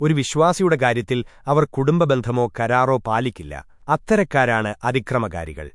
ഒരു വിശ്വാസിയുടെ കാര്യത്തിൽ അവർ കുടുംബബന്ധമോ കരാറോ പാലിക്കില്ല. അത്തരക്കാരാണ് അതിക്രമകാരികൾ.